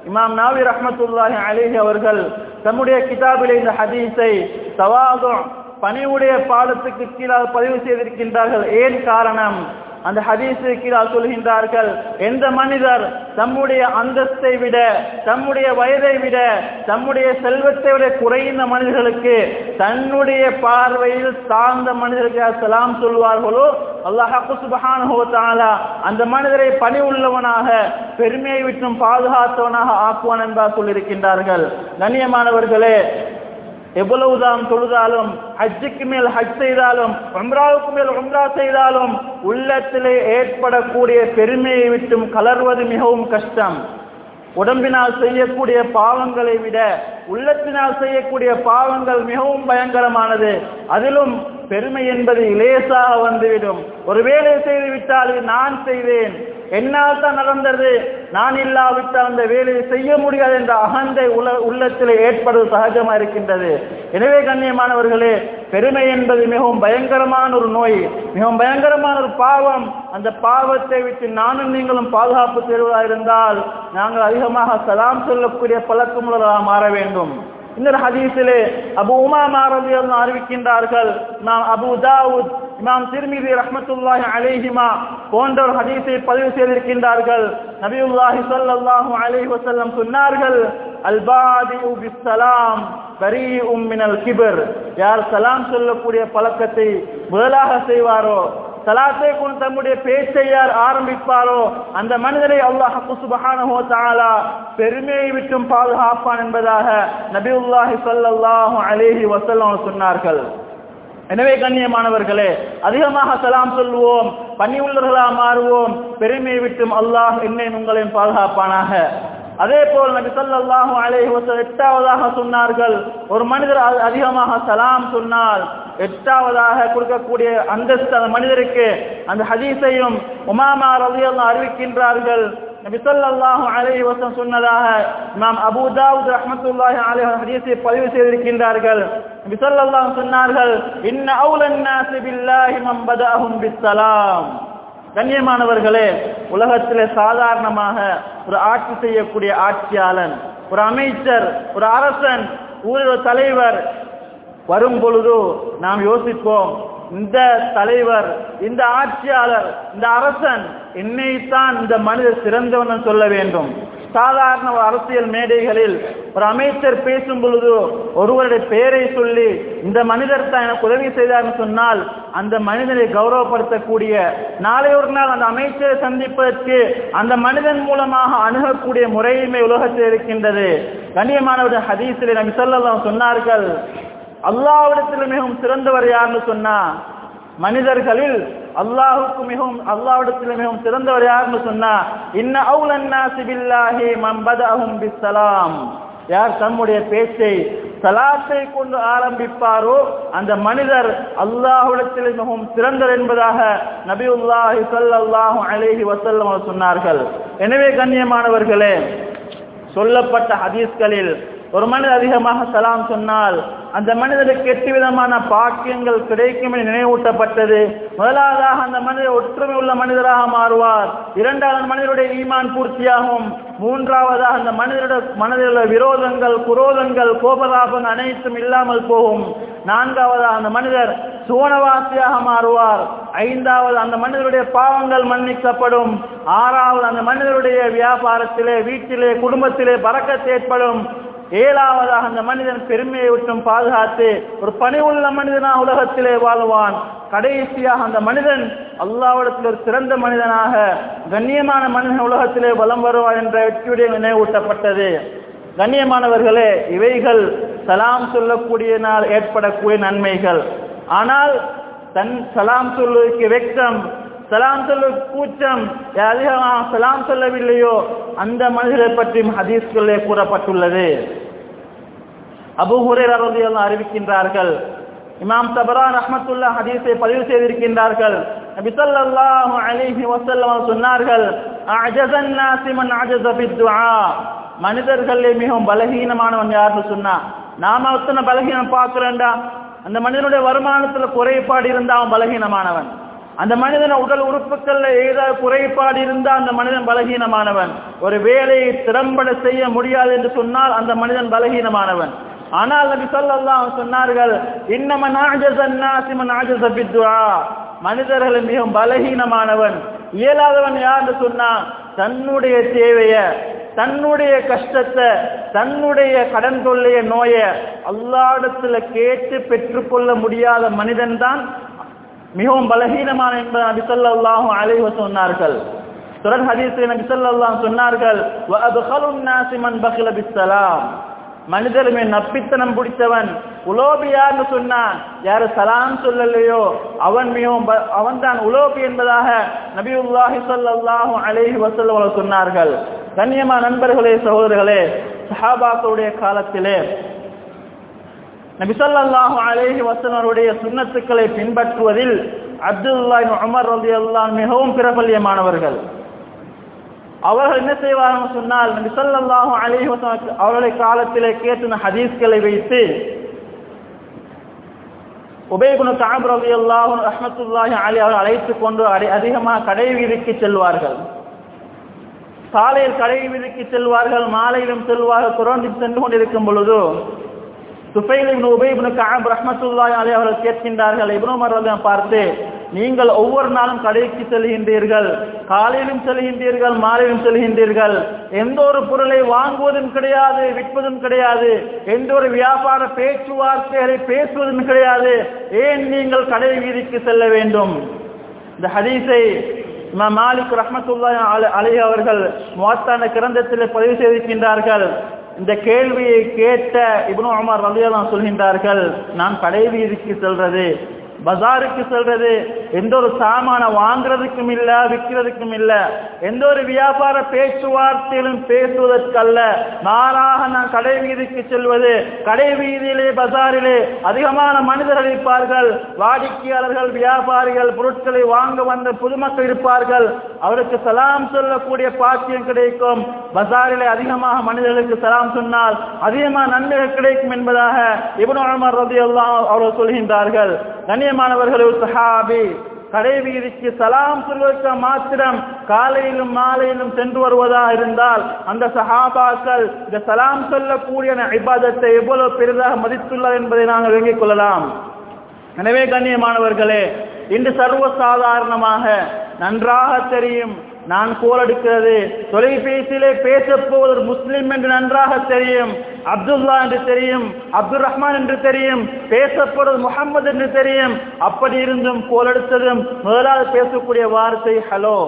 இமாம் நாவி ரஹமத்துல்லாஹி அலைஹி அவர்கள் தம்முடைய கிதாபில் இந்த ஹதீஸை தவாதும் பணிவுடைய பாடத்துக்கு கீழாக பதிவு செய்திருக்கின்றார்கள். ஏன் காரணம்? அந்த ஹதீஸு கீழால் சொல்கின்றார்கள் எந்த மனிதர் தம்முடைய அந்தஸ்தை விட தம்முடைய வயதை விட தம்முடைய செல்வத்தை விட குறைந்த மனிதர்களுக்கு தன்னுடைய பார்வையில் சார்ந்த மனிதர்களுக்கு சலாம் சொல்வார்களோ அல்லாஹு சுபஹானஹு தஆலா அந்த மனிதரை பணி உள்ளவனாக பெருமையை விட்டும் பாதுகாத்தவனாக ஆக்குவான் என்பார் சொல்லியிருக்கின்றார்கள். கண்ணியமானவர்களே எவ்வளவுதான் தொழுதாலும் ஹஜ்ஜுக்கு மேல் ஹஜ் செய்தாலும் உம்ராவுக்கு மேல் உம்ரா செய்தாலும் உள்ளத்திலே ஏற்படக்கூடிய பெருமையை விட்டும் கலர்வது மிகவும் கஷ்டம். உடம்பினால் செய்யக்கூடிய பாவங்களை விட உள்ளத்தினால் செய்யக்கூடிய பாவங்கள் மிகவும் பயங்கரமானது. அதிலும் பெருமை என்பது லேசாக வந்துவிடும். ஒருவேளை செய்து விட்டால் நான் செய்தேன் என்னால் தான் நடந்தது? நான் இல்லாவிட்டால் அந்த வேலையை செய்ய முடியாது என்ற அகந்தை உல உள்ளத்தில் ஏற்படுவது சகஜமா இருக்கின்றது. எனவே கண்ணியமானவர்களே பெருமை என்பது மிகவும் பயங்கரமான ஒரு நோய். மிகவும் பயங்கரமான ஒரு பாவம். அந்த பாவத்தை விட்டு நானும் நீங்களும் பாதுகாப்பு தேடுவதாக இருந்தால் நாங்கள் அதிகமாக சலாம் சொல்லக்கூடிய பழக்கமுள்ளதாக மாற வேண்டும். இன்னொரு ஹதீஸிலே அபு உமா மாரதி அறிவிக்கின்றார்கள் நாம் அபு தாவுத் இமாம் திருமிதி ரஹமத்துல்லாஹி அலைஹிமா போன்ற ஒரு ஹதீஸை பதிவு செய்திருக்கின்றார்கள் நபியுல்லாஹி ஸல்லல்லாஹு அலேஹி வசல்லம் சொன்னார்கள் அல்பாதி பிஸ்ஸலாம் பரீஉம் மினல் கிபர் யார் சலாம் சொல்லக்கூடிய பழக்கத்தை முதலாக செய்வாரோ சலாத்தை கொண்டு தம்முடைய பேச்சை யார் ஆரம்பிப்பாரோ அந்த மனிதரை அல்லாஹ் சுபஹானஹு தாலா பெருமையை விட்டும் பாதுகாப்பான் என்பதாக நபியுல்லாஹி ஸல்லல்லாஹு அலைஹி வசல்லம் சொன்னார்கள். எனவே கண்ணியமானவர்களே அதிகமாக சலாம் சொல்லுவோம் பணி உள்ளவர்களாக மாறுவோம் பெருமையை விட்டும் அல்லாஹ் என்னை உங்களையும் பாதுகாப்பானாக. அதே போல் நபி ஸல்லல்லாஹு அலேஹி வசல் எட்டாவதாக சொன்னார்கள் ஒரு மனிதர் அ- அதிகமாக சலாம் சொன்னால் எட்டாவதாக கொடுக்கக்கூடிய அந்தஸ்து அந்த மனிதருக்கு அந்த ஹதீஸையும் உமாமா ரலியல்லாஹு அறிவிக்கின்றார்கள். நபி ஸல்லல்லாஹு அலைஹி சொன்னதாக இமாம் அபூ தாவூத் ரஹ்மத்துல்லாஹி ஹதீஸை பதிவு செய்திருக்கின்றார்கள். நபி ஸல்லல்லாஹு சொன்னார்கள் இன்ன அவுலன் நாஸி பில்லாஹி மன் பதஅஹும் பிஸ்ஸலாம். கண்ணியமானவர்களே உலகத்திலே சாதாரணமாக ஒரு ஆட்சி செய்யக்கூடிய ஆட்சியாளன் ஒரு அமைச்சர் ஒரு அரசன் ஊரில் தலைவர் வரும் பொழுது நாம் யோசிப்போம் இந்த தலைவர் இந்த ஆட்சியாளர் இந்த அரசன் என்னைத்தான் இந்த மனிதர் சிறந்தவன் சொல்ல வேண்டும். சாதாரண அரசியல் மேடைகளில் ஒரு அமைச்சர் பேசும் பொழுது ஒருவருடைய பெயரை சொல்லி இந்த மனிதர் தான் எனக்கு உதவி செய்தார்னு சொன்னால் அந்த மனிதனை கௌரவப்படுத்தக்கூடிய நாளை ஒரு நாள் அந்த அமைச்சரை சந்திப்பதற்கு அந்த மனிதன் மூலமாக அணுகக்கூடிய முறையுமே உலகத்தில் இருக்கின்றது. கண்ணியமானவர்கள் ஹதீஸில் நம் சொல்லலாம் சொன்னார்கள் அல்லாவிடத்தில் மிகவும் சிறந்தவர் யாருன்னு சொன்னா மனிதர்களில் அல்லாஹுக்கு மிகவும் அல்லாவிடத்தில் மிகவும் சிறந்தவர் யாருன்னு சொன்னா இன்ன அவுலன் பில்லாஹி மன் பிஸ்ஸலாம். யார் தம்முடைய பேச்சை சலாத்தை கொண்டு ஆரம்பிப்பாரோ அந்த மனிதர் அல்லாஹுடத்தில் மிகவும் சிறந்தர் என்பதாக நபியுல்லாஹி ஸல்லல்லாஹு அலைஹி வஸல்லம் அவர்கள் சொன்னார்கள். எனவே கண்ணியமானவர்களே சொல்லப்பட்ட ஹதீஸ்களில் ஒரு மனிதர் அதிகமாக சலாம் சொன்னால் அந்த மனிதருக்கு எட்டு விதமான பாக்கியங்கள் கிடைக்கும் என நினைவூட்டப்பட்டது. முதலாவதாக அந்த மனிதர் ஒற்றுமை உள்ள மனிதராக மாறுவார். இரண்டாவது மனிதருடைய ஈமான் பூர்த்தியாகும். மூன்றாவதாக அந்த மனிதருடைய மனதில் உள்ள விரோதங்கள் குரோதங்கள் கோபதாபங்கள் அனைத்தும் இல்லாமல் போகும். நான்காவதாக அந்த மனிதர் சுவனவாசியாக மாறுவார். ஐந்தாவது அந்த மனிதருடைய பாவங்கள் மன்னிக்கப்படும். ஆறாவது அந்த மனிதருடைய வியாபாரத்திலே வீட்டிலே குடும்பத்திலே பறக்கத்து ஏற்படும். ஏழாவதாக அந்த மனிதன் பெருமையை விட்டும் பாதுகாத்து ஒரு பணி உள்ள மனிதனாக உலகத்திலே வாழ்வான். கடைசியாக அந்த மனிதன் அல்லாவிடத்தில் ஒரு சிறந்த மனிதனாக கண்ணியமான மனிதன் உலகத்திலே வலம் வருவான் என்ற வெற்றியுடைய நினைவூட்டப்பட்டது. கண்ணியமானவர்களே இவைகள் சலாம் சொல்லக்கூடிய நாள் ஏற்படக்கூடிய நன்மைகள். ஆனால் தன் சலாம் சொல்லுவதற்கு வெக்கம் சலாம் சொல்ல கூச்சம் யார் அதிகமாக சலாம் சொல்லவில்லையோ? அந்த மனிதரை பற்றியும் ஹதீஸ்களே கூறப்பட்டுள்ளது. அபு ஹுரேரா அறிவிக்கின்றார்கள். இமாம் தபரான் ரஹமத்துல்லா ஹதீஸை பதிவு செய்திருக்கின்றார்கள். நபி ஸல்லல்லாஹு அலைஹி வஸல்லம் சொன்னார்கள் அஜஸன் நாஸி மன் அஜஸ பித்துஆ மனிதர்களே மிகவும் பலகீனமானவன் யாருன்னு சொன்னா நாம அத்தனை பலகீனம் பார்க்கிறேன்டா அந்த மனிதனுடைய வருமானத்துல குறைபாடு இருந்தா அவன் பலகீனமானவன். அந்த மனிதன் உடல் உறுப்புகள்ல ஏதாவது குறைபாடு இருந்தால் அந்த மனிதன் பலகீனமானவன். ஒரு வேலையை திறம்பட செய்ய முடியாது என்று சொன்னால் அந்த மனிதன் பலகீனமானவன். ஆனால் நபி சொல்லலாம் சொன்னார்கள் இன்னம நாஜசன்னாசிமன் நாஜசபித்துவா மனிதர்கள் மிகவும் பலகீனமானவன். இயலாதவன் யார்னு சொன்னால் தன்னுடைய தேவைய தன்னுடைய கஷ்டத்தை தன்னுடைய கடன் தொல்லைய நோய அல்லாடத்துல கேட்டு பெற்றுக்கொள்ள முடியாத மனிதன் தான் மிகவும் பலகீனமான என்பதை நபி ஸல்லல்லாஹு அலைஹி வஸல்லம் சொன்னார்கள். தொடர் ஹதீஸில் நபி ஸல்லல்லாஹு சொன்னார்கள் வ அத்கலுன் நாஸி மன் பகில பிஸ்ஸலாம் மனிதருமே நப்பித்தனம் பிடித்தவன் உலோபி யார்னு சொன்னான். யாரு சலாம் சொல்லலையோ அவன் மிகவும் அவன் தான் உலோபி என்பதாக நபியுல்லாஹி ஸல்லல்லாஹு அலைஹி வசல்ல சொன்னார்கள். கண்ணியமா நண்பர்களே சகோதரர்களே சஹாபாக்களுடைய காலத்திலே நபிசல்லாஹு அலேஹி வசனருடைய சுண்ணத்துக்களை பின்பற்றுவதில் அப்துல்லா உமர் ரதி அல்லான் மிகவும் பிரபல்யமானவர்கள். அவர்கள் என்ன செய்வார்கள் சொன்னால் நபிசல்லாஹு அலேஹி வசன அவர்களை காலத்திலே கேட்டு ஹதீஸ்களை வைத்து உபயகுண காப் ரவி அல்லாஹு ரஹமத்துல்லாஹி அலி அவர்கள் அழைத்துக் கொண்டு அதிகமாக கடை வீதிக்கு செல்வார்கள். காலையில் கடை வீதிக்கு செல்வார்கள் மாலையிலும் செல்வார்கள் குரோண்டி சென்று கொண்டிருக்கும் பொழுது சுஃபைல் இப்னு உபை இப்னு கஅப் ரஹ்மத்துல்லாஹி அலைஹி அவர்கள் கேட்கின்றார்கள் இப்னு உமர் ரலியல்லாஹு பார்த்து நீங்கள் ஒவ்வொரு நாளும் கடைக்கு செல்கின்றீர்கள் காலையிலும் செல்கின்றீர்கள் மாலையிலும் செல்கின்றீர்கள். எந்த ஒரு பொருளை வாங்குவதும் கிடையாது விற்பதும் கிடையாது. எந்த ஒரு வியாபார பேச்சுவார்த்தைகளை பேசுவதும் கிடையாது. ஏன் நீங்கள் கடை வீதிக்கு செல்ல வேண்டும்? இந்த ஹதீஸை மாலிக் ரஹமத்துல்லா அலைஹி அவர்கள் முவாத்தான கிரந்தத்தில் பதிவு செய்திருக்கின்றார்கள். இந்த கேள்வியை கேட்ட இப்னு உமர் ரலியல்லாஹு சொல்கின்றார்கள் நான் படை வீதிக்கு செல்றது பஜாருக்கு செல்றது எந்த ஒரு சாமான வாங்குறதுக்கும் இல்ல விற்கிறதுக்கும் இல்ல. எந்த ஒரு வியாபார பேச்சுவார்த்தையிலும் பேசுவதற்கல்ல. மாறாக நான் கடை வீதிக்கு செல்வது கடை வீதியிலே பஜாரிலே அதிகமான மனிதர்கள் இருப்பார்கள். வாடிக்கையாளர்கள் வியாபாரிகள் பொருட்களை வாங்க வந்த பொதுமக்கள் இருப்பார்கள். அவருக்கு சலாம் சொல்லக்கூடிய பாக்கியம் கிடைக்கும். பஜாரிலே அதிகமாக மனிதர்களுக்கு சலாம் சொன்னால் அதிகமாக நன்மைகள் கிடைக்கும் என்பதாக இப்னு உமர் அவர்கள் சொல்கின்றார்கள். கண்ணியமானவர்களே சஹாபி கடை வீதிக்கு சலாம் சொல்வதற்கு மாத்திரம் காலையிலும் மாலையிலும் சென்று வருவதா இருந்தால் அந்த சஹாபாக்கள் இந்த சலாம் சொல்லக்கூடிய இபாதத்தை எவ்வளவு பெரிதாக மதித்துள்ளார் என்பதை நாங்கள் விளங்கிக் கொள்ளலாம். எனவே கண்ணியமானவர்களே இன்று சர்வசாதாரணமாக நன்றாக தெரியும் நான் கோல் எடுக்கிறது தொலைபேசியிலே பேசப்போவது முஸ்லிம் என்று நன்றாக தெரியும் அப்துல்லா என்று தெரியும் அப்துல் ரஹ்மான் என்று தெரியும் பேசப்படுவது முகமது என்று தெரியும். அப்படி இருந்தும் கோலெடுத்ததும் முதலாவது பேசக்கூடிய வார்த்தை ஹலோ.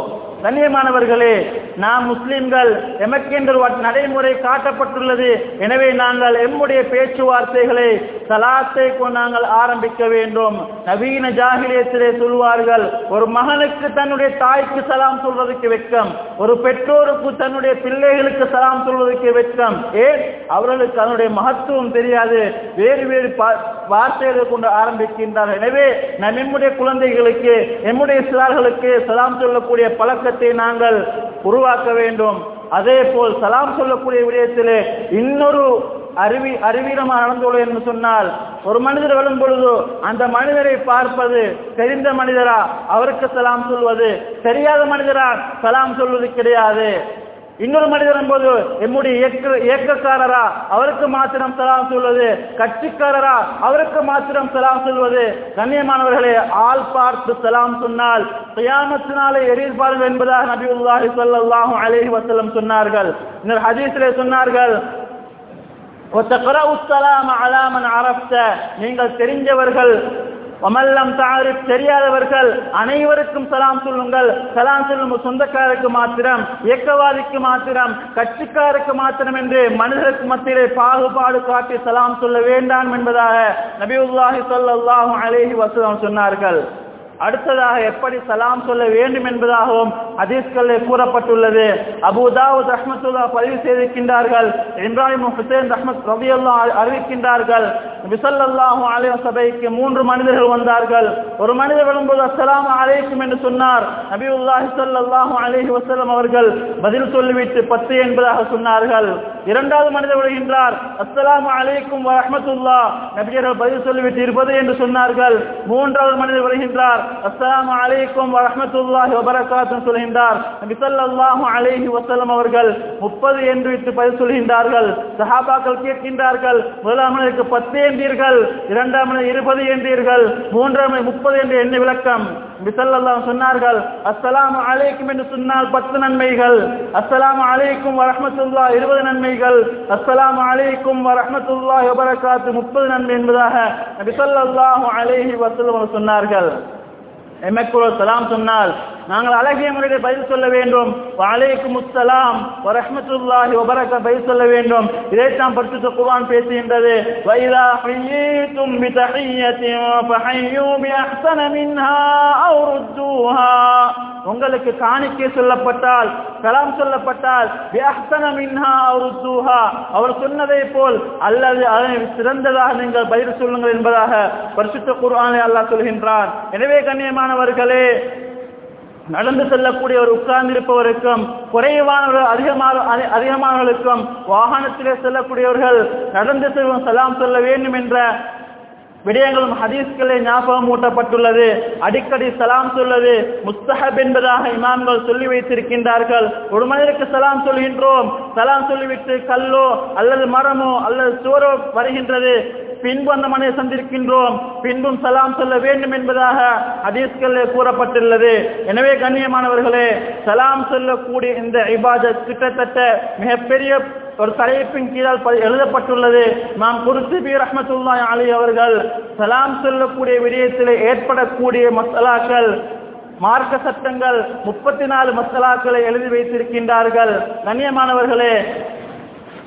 கண்ணியமானவர்களே நாம் முஸ்லிம்கள் எமக்கென்று நடைமுறை காட்டப்பட்டுள்ளது. எனவே நாங்கள் எம்முடைய பேச்சுவார்த்தைகளை சலாத்தை நாங்கள் ஆரம்பிக்க வேண்டும். நவீன ஜாகிலியத்திலே சொல்வார்கள் ஒரு மகனுக்கு தன்னுடைய தாய்க்கு சலாம் சொல்வதற்கு வெட்கம் ஒரு பெற்றோருக்கு தன்னுடைய பிள்ளைகளுக்கு சலாம் சொல்வதற்கு வெட்கம். ஏன்? அவர்களுக்கு அதனுடைய மகத்துவம் தெரியாது. வேறு வேறு வார்த்தைகளை கொண்டு ஆரம்பிக்கின்றார்கள். எனவே நம் எம்முடைய குழந்தைகளுக்கு எம்முடைய சிறார்களுக்கு சலாம் சொல்லக்கூடிய பழக்கத்தை நாங்கள் உருவாக்க வேண்டும். அதே போல் சலாம் சொல்லக்கூடிய விடயத்திலே இன்னொரு அறிவி அறிவீனமாக நடந்துள்ளது என்று சொன்னால் ஒரு மனிதர் வரும் பொழுது அந்த மனிதரை பார்ப்பது தெரிந்த மனிதரா? அவருக்கு சலாம் சொல்வது தெரியாத மனிதரா? சலாம் சொல்வது கிடையாது. இன்னொரு மனிதர் போது எம்முடைய இயக்க இயக்கக்காரரா? அவருக்கு மாத்திரம் சலாம் சொல்வது. கட்சிக்காரரா? அவருக்கு மாத்திரம் சலாம் சொல்வது. கண்ணியமானவர்களே ஆள் பார்த்து சலாம் சொன்னால் சுயாமத்தினாலே எதிர்பார்ப்பு என்பதாக நபி உல்லாஹி சொல்லாஹும் அலைஹி வசலம் சொன்னார்கள். இன்னொரு ஹதீஸிலே சொன்னார்கள் நீங்கள் தெரிஞ்சவர்கள் அமல்லம் தாரிப் தெரியாதவர்கள் அனைவருக்கும் சலாம் சொல்லுங்கள். சலாம் சொல்லும் சொந்தக்காரருக்கு மாத்திரம் இயக்கவாதிக்கு மாத்திரம் கட்சிக்காருக்கு மாத்திரம் என்று மனிதருக்கு மத்தியிலே பாகுபாடு காட்டி சலாம் சொல்ல வேண்டாம் என்பதாக நபிவுல்லாஹி சொல்லாஹும் அலேஹி வஸல்லம் சொன்னார்கள். அடுத்ததாக எப்படி சலாம் சொல்ல வேண்டும் என்பதாகவும் ஹதீஸ்களில் கூறப்பட்டுள்ளது. அபுதாவுத் ரஹ்மத்துல்லா பதிவு செய்திருக்கின்றார்கள். இப்ராஹிம் ஹுசேன் ரஹ்மத் ரவியல்லா அறிவிக்கின்றார்கள். விசல்லாஹு அலைய சபைக்கு மூன்று மனிதர்கள் வந்தார்கள். ஒரு மனிதர் வரும்போது அஸ்ஸலாமு அலைக்கும் என்று சொன்னார். நபியுல்லாஹி சல்லாஹு அலேஹி வசலம் அவர்கள் பதில் சொல்லிவிட்டு பத்து என்பதாக சொன்னார்கள். இரண்டாவது மனிதர் வருகின்றார் அஸ்லாம் அலைக்கும் வரஹ்மத்துல்லா நபியர்கள் பதில் சொல்லிவிட்டு இருபது என்று சொன்னார்கள். மூன்றாவது மனிதர் வருகின்றார் அஸ்ஸலாமு அலைக்கும் வரமத்துல்லாஹி வபரகாத்தும் சொல்கின்றார். நபி சல்லாஹு அலைஹி வசலம் அவர்கள் 30 என்று விட்டு பதில் சொல்கின்றார்கள். சஹாபாக்கள் கேட்கின்றார்கள் முதலாம் மனிதருக்கு 10 என்றீர்கள் இரண்டாம் மனிதர் 20 என்றீர்கள் மூன்றாம் மனிதர் 30 என்று என்ன விளக்கம்? நபி சொன்னார்கள் அஸ்ஸலாமு அலைக்கும் என்று சொன்னால் 10 நன்மைகள். அஸ்ஸலாமு அலைக்கும் வரமத்துல்லா இருபது நன்மைகள். அஸ்ஸலாமு அலைக்கும் வரமத்துல்லா எபரகாத்து முப்பது நன்மை என்பதாக நபி ஸல்லல்லாஹு அலைஹி வஸல்லம் சொன்னார்கள். எமக்கு ஒரு சலாம் சொன்னால் நாங்கள் அழகிய முறையில் பதில் சொல்ல வேண்டும். வலைக்கும் முத்தலாம் வரஹமத்துல்லாஹி வபரக பதில் சொல்ல வேண்டும். இதைத்தான் பரிசுத்த குர்ஆன் பேசுகின்றது. வைதா ஹய்யீதும் பிதஹிய்யத்தின் ஃபஹய்யூ பிஅஹ்ஸன மின்ஹா அவ் ருத்தூஹா உங்களுக்கு காணிக்கை சொல்லப்பட்டால் கலாம் சொல்லப்பட்டால் பிஅஹ்ஸன மின்ஹா அவ் ருத்தூஹா அவர் சொன்னதை போல் அல்லது அதனை சிறந்ததாக நீங்கள் பதில் சொல்லுங்கள் என்பதாக பரிசுத்த குர்ஆனை அல்லாஹ் சொல்கின்றான். எனவே கண்ணியமானவர்களே நடந்து செல்லக்கூடியவர் உட்கார்ந்திருப்பவருக்கும் குறைவானவர்கள் அதிகமான அதிகமானவர்களுக்கும் வாகனத்திலே செல்லக்கூடியவர்கள் நடந்து செல்வம் சலாம் சொல்ல வேண்டும் என்ற விடயங்களும் ஹதீஸ்களே ஞாபகம் ஊட்டப்பட்டுள்ளது. அடிக்கடி சலாம் சொல்வது முஸ்தஹப் என்பதாக இமாம்கள் சொல்லி வைத்திருக்கின்றார்கள். ஒரு மனிதருக்கு சலாம் சொல்கின்றோம். சலாம் சொல்லிவிட்டு கல்லோ அல்லது மரமோ அல்லது சோரோ வருகின்றது. பின்பு அந்த மனை சந்திருக்கின்றோம். பின்பும் சலாம் சொல்ல வேண்டும் என்பதாக ஹதீஸ்களே கூறப்பட்டுள்ளது. எனவே கண்ணியமானவர்களே சலாம் சொல்லக்கூடிய இந்த இபாதத் கிட்டத்தட்ட மிகப்பெரிய ஒரு தலைப்பின் கீழால் ப- எழுதப்பட்டுள்ளது. நாம் குருத்துபி ரஹ்மத்துல்லாஹி அலி அவர்கள் சலாம் சொல்லக்கூடிய விடயத்தில் ஏற்படக்கூடிய மசாலாக்கள் மார்க்க சட்டங்கள் முப்பத்தி நாலு மசாலாக்களை எழுதி வைத்திருக்கின்றார்கள். கண்ணியமானவர்களே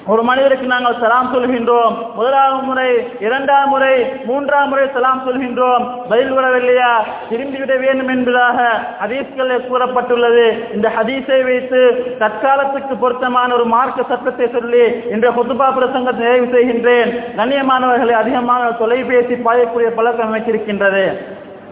ஒரு மனிதருக்கு நாங்கள் சலாம் சொல்கின்றோம். முதலாவது முறை இரண்டாம் முறை மூன்றாம் முறை சலாம் சொல்கின்றோம். பதில் வரவில்லையா திரும்பிவிட வேண்டும் என்பதாக ஹதீஸ்களில் கூறப்பட்டுள்ளது. இந்த ஹதீஸை வைத்து தற்காலத்துக்கு பொருத்தமான ஒரு மார்க்க சட்டத்தை சொல்லி இன்றைய குத்துபா பிரசங்கத்தை நிறைவு செய்கின்றேன். கண்ணியமானவர்களை அதிகமான தொலைபேசி பாயக்கூடிய பழக்கம் அமைச்சிருக்கின்றது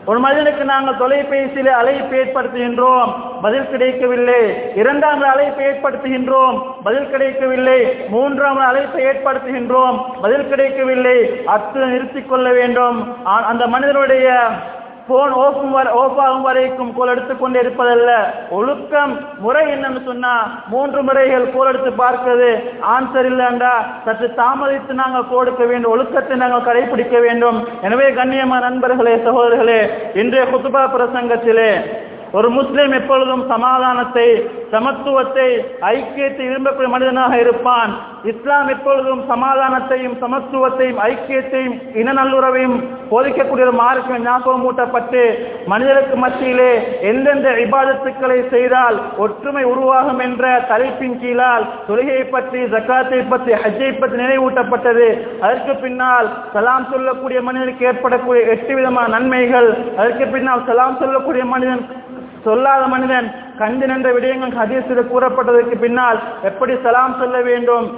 ஒரு மனிதனுக்கு நாங்கள் தொலைபேசியிலே அழைப்பு ஏற்படுத்துகின்றோம் பதில் கிடைக்கவில்லை. இரண்டாம் அழைப்பு ஏற்படுத்துகின்றோம் பதில் கிடைக்கவில்லை. மூன்றாம் அழைப்பை ஏற்படுத்துகின்றோம் பதில் கிடைக்கவில்லை. அத்து நிறுத்திக் கொள்ள வேண்டும். அந்த மனிதனுடைய போன் ஓஃபும் வர ஓஃப் ஆகும் வரைக்கும் கோல் எடுத்துக்கொண்டே இருப்பதல்ல. ஒழுக்கம் முறை என்னன்னு சொன்னா மூன்று முறைகள் கோல் எடுத்து பார்க்கிறது ஆன்சர் இல்லைண்டா. சற்று தாமதித்து நாங்கள் கொடுக்க வேண்டும். ஒழுக்கத்தை நாங்கள் கடைபிடிக்க வேண்டும். எனவே கண்ணியமான நண்பர்களே சகோதரர்களே இன்றைய குத்துபா பிரசங்கத்திலே ஒரு முஸ்லிம் எப்பொழுதும் சமாதானத்தை சமத்துவத்தை ஐக்கியத்தை விரும்பக்கூடிய மனிதனாக இருப்பான். இஸ்லாம் எப்பொழுதும் சமாதானத்தையும் சமத்துவத்தையும் ஐக்கியத்தையும் இன நல்லுறவையும் போதிக்கக்கூடிய ஒரு மார்க்கம் ஞாபகம் ஊட்டப்பட்டு மனிதருக்கு மத்தியிலே எந்தெந்த இபாதத்துக்களை செய்தால் ஒற்றுமை உருவாகும் என்ற தலைப்பின் கீழால் தொழுகையை பற்றி ஜக்காத்தை பற்றி ஹஜ்ஜை பற்றி நினைவூட்டப்பட்டது. அதற்கு பின்னால் சலாம் சொல்லக்கூடிய மனிதனுக்கு ஏற்படக்கூடிய எட்டு விதமான நன்மைகள். அதற்கு பின்னால் சலாம் சொல்லக்கூடிய மனிதன் சொல்லாத மனிதன் கண்டு நின்ற விடயங்கள் ஹதீஸில் கூறப்பட்டதற்கு பின்னால் எப்படி சலாம் சொல்ல வேண்டும்?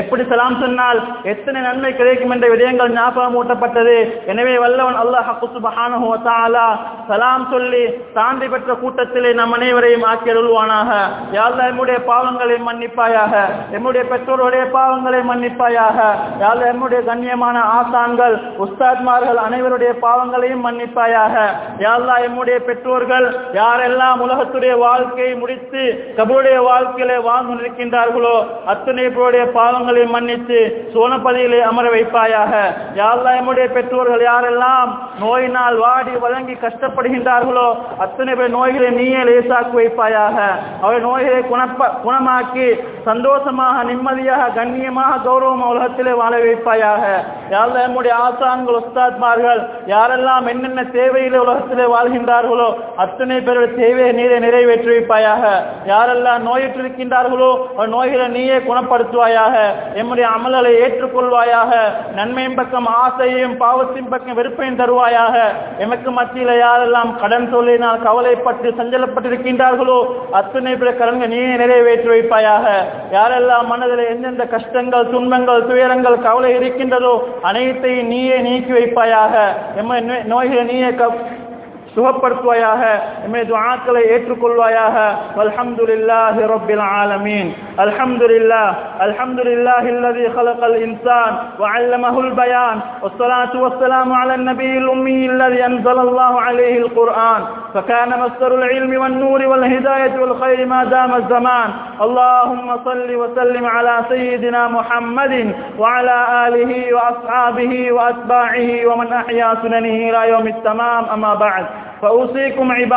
எப்படி சலாம் சொன்னால் எத்தனை நன்மை கிடைக்கும் என்ற விடயங்கள் ஞாபகம் ஊட்டப்பட்டது எனவே வல்லவன் அல்லாஹ் சுப்ஹானஹு தஆலா சலாம் சொல்லி சாந்தி பெற்ற கூட்டத்திலே நம் அனைவரையும் ஆக்கி அருள்வானாக. யா எம்முடைய பாவங்களை மன்னிப்பாயாக. எம்முடைய பெற்றோருடைய பாவங்களை மன்னிப்பாயாக. யா எம்முடைய கண்ணியமான ஆசான்கள் உஸ்தாத்மார்கள் அனைவருடைய பாவங்களையும் மன்னிப்பாயாக. யா எம்முடைய பெற்றோர்கள் யாரெல்லாம் உலகத்துடைய வாழ்க்கையை முடித்து கபருடைய வாழ்க்கையிலே வாழ்ந்து நிற்கின்றார்களோ அத்தனை பேருடைய பாவங்களை மன்னித்து சோனப்பதியிலே அமர வைப்பாயாக. யா எம்முடைய பெற்றோர்கள் யாரெல்லாம் நோயினால் வாடி வழங்கி கஷ்டப்படுகின்றார்களோ அத்தனை பேர் நோய்களை நீயே லேசாக்கி வைப்பாயாக. அவை நோய்களை குணப்ப குணமாக்கி சந்தோஷமாக நிம்மதியாக கண்ணியமாக கௌரவம் உலகத்திலே வாழ வைப்பாயாக. யா எம்முடைய ஆசான்கள் உஸ்தாத்மார்கள் யாரெல்லாம் என்னென்ன தேவையிலே உலகத்திலே வாழ்கின்றார்களோ அத்தனை பேருடைய தேவையை நீரை நிறைவேற்றி வைப்பாயாக. யாரெல்லாம் நோயிற்றிருக்கின்றார்களோ அவர் நோய்களை நீயே குணப்படுத்துவாயாக. எம்முடைய அமல்களை ஏற்றுக்கொள்வாயாக நன்மையின் பக்கம் ஆசையையும் பாவத்தின் பக்கம் வெறுப்பையும் தருவாயாக. எமக்கு மத்தியில் யாரெல்லாம் கடன் சொல்லினால் கவலைப்பட்டு சஞ்சலப்பட்டிருக்கின்றார்களோ அத்தனை பிற கடன்கள் நீயே நிறைவேற்றி வைப்பாயாக. யாரெல்லாம் மனதில் எந்தெந்த கஷ்டங்கள் துன்பங்கள் துயரங்கள் கவலை இருக்கின்றதோ அனைத்தையும் நீயே நீக்கி வைப்பாயாக. எம்மை நோய்களை நீயே سوحبرتواياه إمي دعاكلي يتركلواياه والحمد لله رب العالمين الحمد لله الحمد لله الذي خلق الإنسان وعلمه البيان والصلاة والسلام على النبي الأمي الذي أنزل الله عليه القرآن فكان مصدر العلم والنور والهداية والخير ما دام الزمان اللهم صل وسلم على سيدنا محمد وعلى آله وأصحابه وأتباعه ومن أحيا سننه إلى يوم التمام أما بعد فأوصيكم عباد